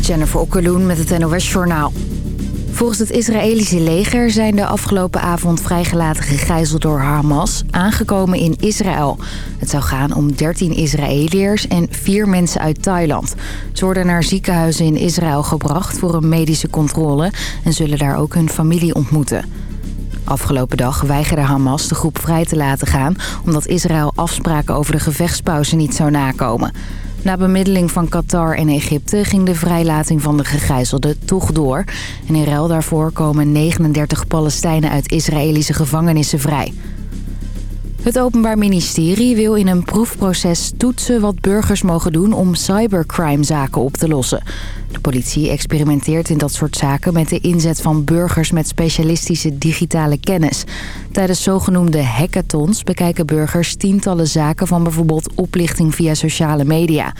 Jennifer Okkeloen met het NOS Journaal. Volgens het Israëlische leger zijn de afgelopen avond vrijgelaten gegijzeld door Hamas aangekomen in Israël. Het zou gaan om 13 Israëliërs en 4 mensen uit Thailand. Ze worden naar ziekenhuizen in Israël gebracht voor een medische controle en zullen daar ook hun familie ontmoeten. Afgelopen dag weigerde Hamas de groep vrij te laten gaan... omdat Israël afspraken over de gevechtspauze niet zou nakomen. Na bemiddeling van Qatar en Egypte ging de vrijlating van de gegijzelden toch door. En in ruil daarvoor komen 39 Palestijnen uit Israëlische gevangenissen vrij. Het Openbaar Ministerie wil in een proefproces toetsen wat burgers mogen doen om cybercrime-zaken op te lossen. De politie experimenteert in dat soort zaken met de inzet van burgers met specialistische digitale kennis. Tijdens zogenoemde hackathons bekijken burgers tientallen zaken van bijvoorbeeld oplichting via sociale media.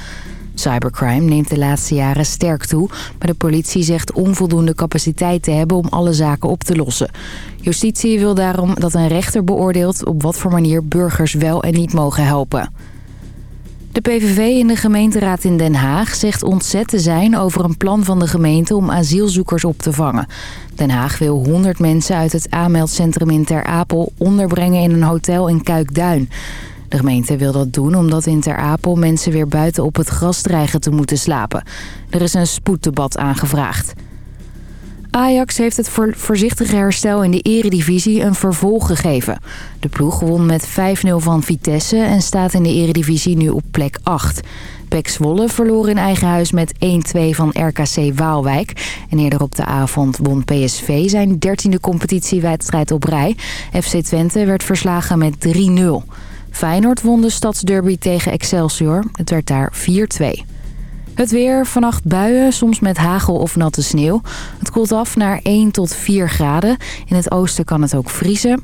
Cybercrime neemt de laatste jaren sterk toe, maar de politie zegt onvoldoende capaciteit te hebben om alle zaken op te lossen. Justitie wil daarom dat een rechter beoordeelt op wat voor manier burgers wel en niet mogen helpen. De PVV in de gemeenteraad in Den Haag zegt ontzet te zijn over een plan van de gemeente om asielzoekers op te vangen. Den Haag wil 100 mensen uit het aanmeldcentrum in Ter Apel onderbrengen in een hotel in Kuikduin. De gemeente wil dat doen omdat in Ter Apel mensen weer buiten op het gras dreigen te moeten slapen. Er is een spoeddebat aangevraagd. Ajax heeft het voorzichtige herstel in de eredivisie een vervolg gegeven. De ploeg won met 5-0 van Vitesse en staat in de eredivisie nu op plek 8. Pek Zwolle verloor in eigen huis met 1-2 van RKC Waalwijk. En eerder op de avond won PSV zijn dertiende competitiewedstrijd op rij. FC Twente werd verslagen met 3-0. Feyenoord won de stadsderby tegen Excelsior. Het werd daar 4-2. Het weer, vannacht buien, soms met hagel of natte sneeuw. Het koelt af naar 1 tot 4 graden. In het oosten kan het ook vriezen.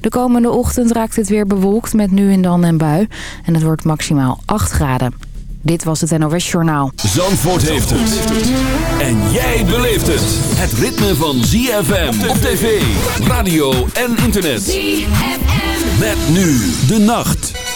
De komende ochtend raakt het weer bewolkt met nu en dan een bui. En het wordt maximaal 8 graden. Dit was het NOS Journaal. Zandvoort heeft het. En jij beleeft het. Het ritme van ZFM op tv, radio en internet. ZFM. Met nu de nacht.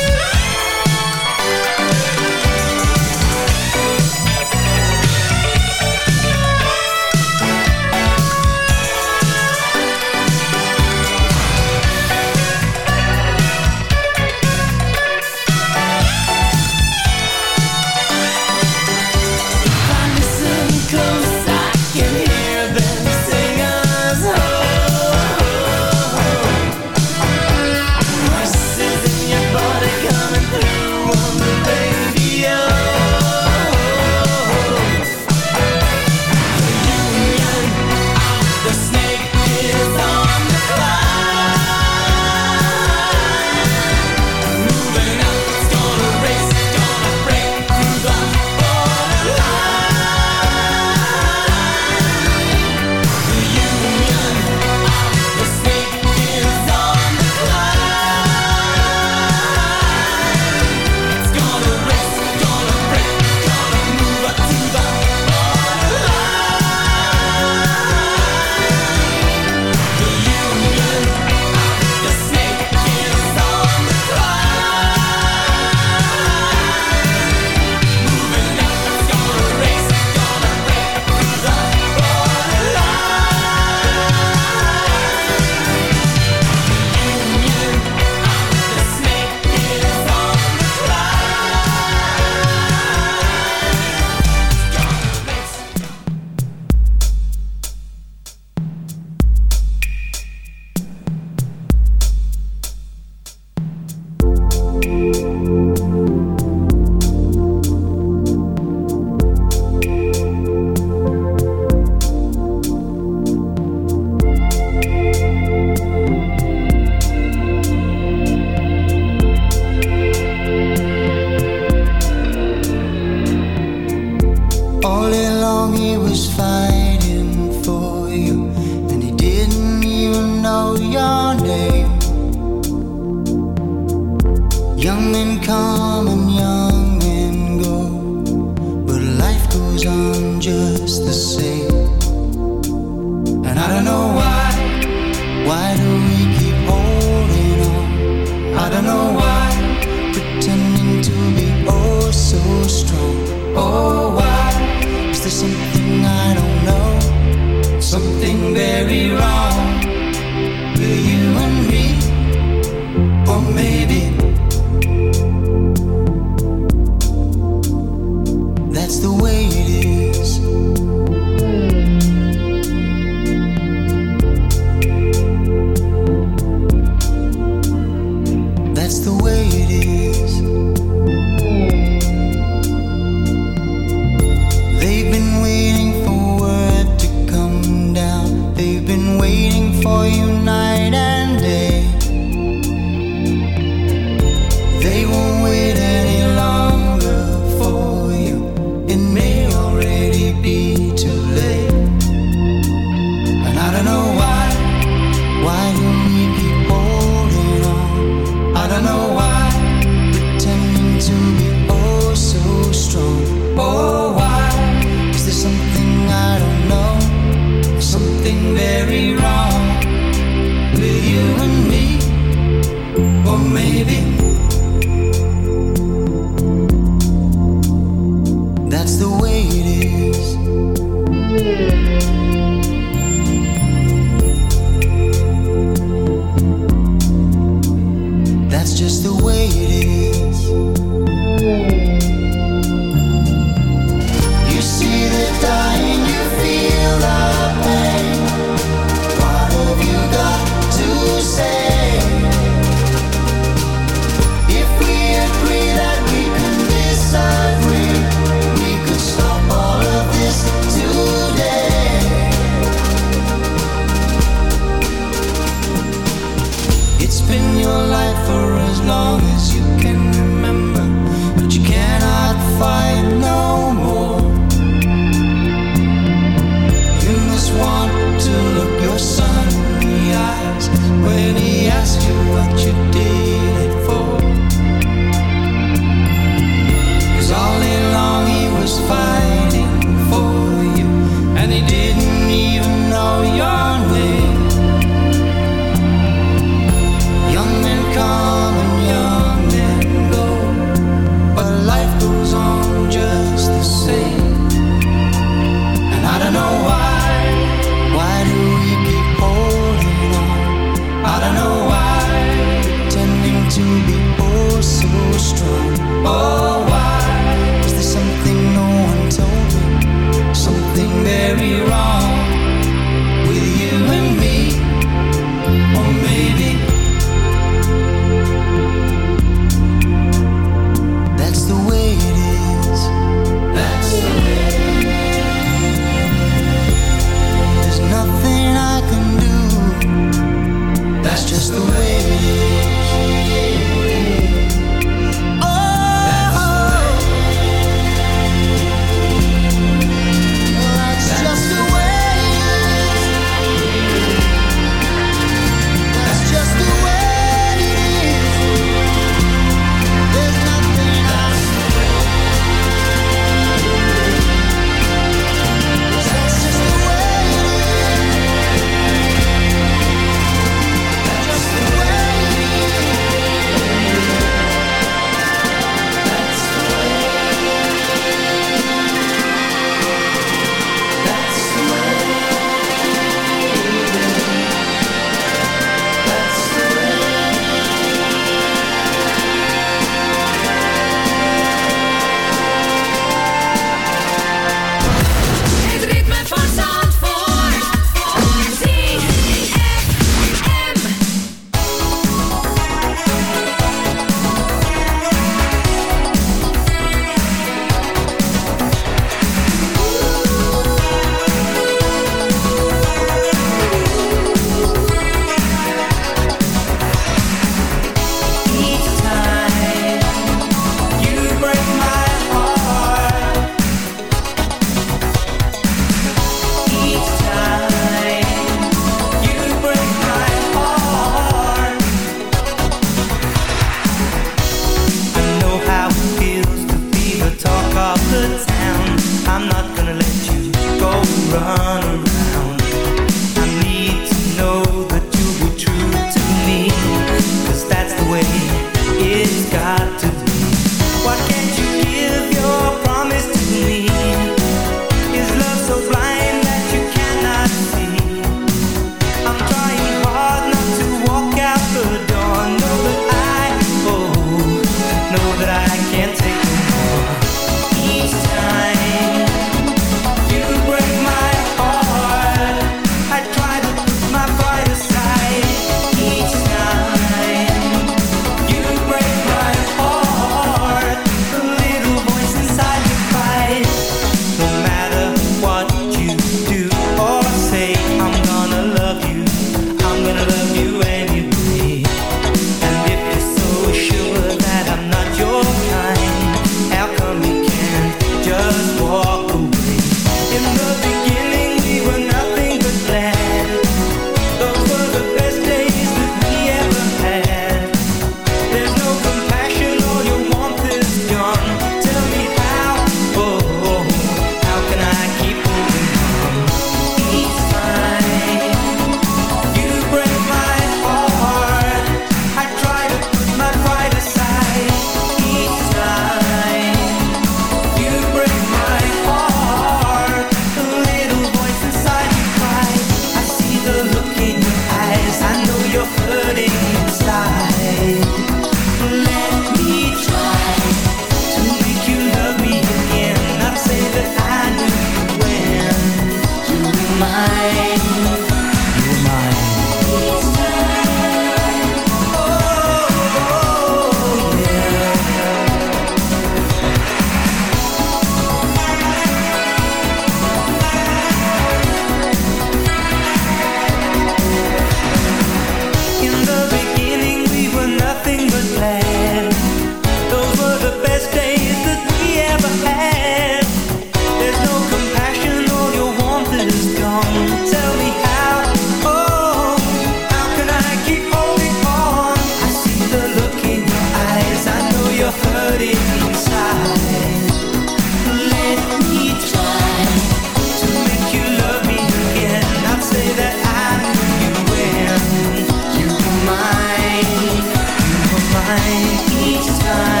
time, each time.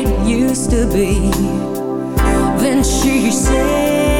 it used to be. Then she said.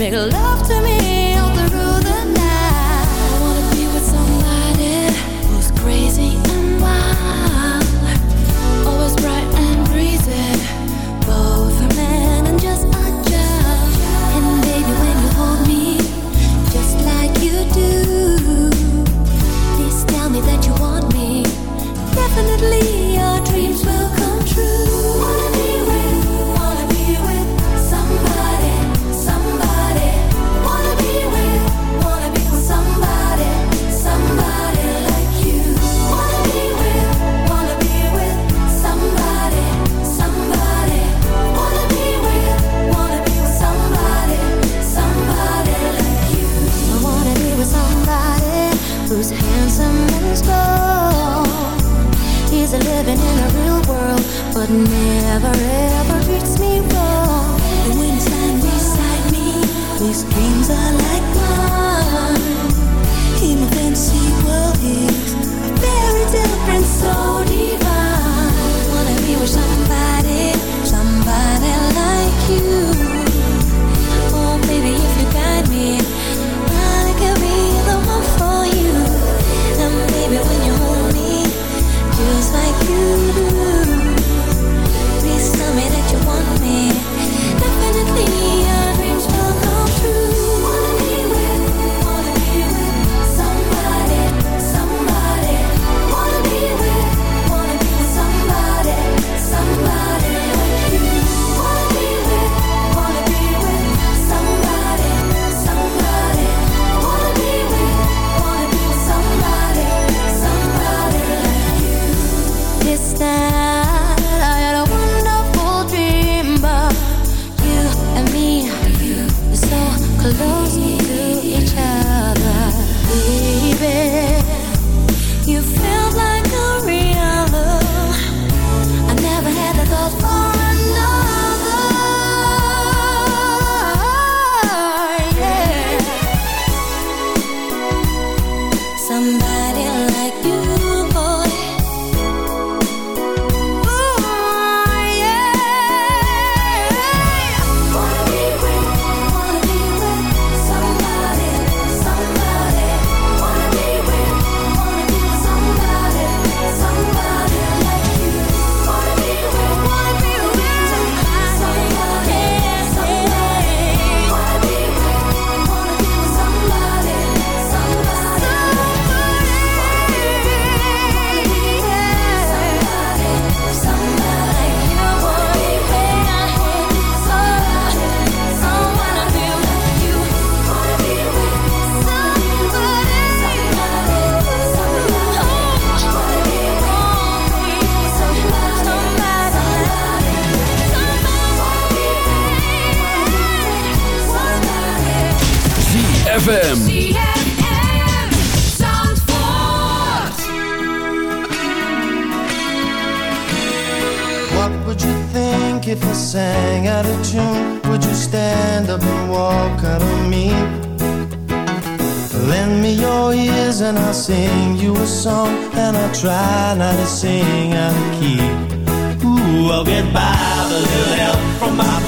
Make love to me.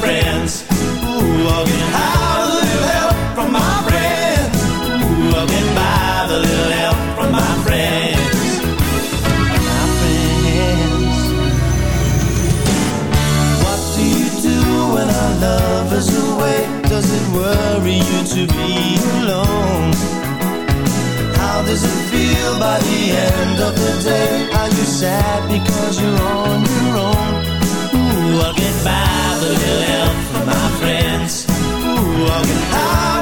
friends. Ooh, I'll get high with a little help from my friends. Ooh, I'll get by with a little help from my friends. My friends. What do you do when our love is away? Does it worry you to be alone? How does it feel by the end of the day? Are you sad because you're on your own? Walking I'll get by with a little help from my friends. Ooh, I'll get high.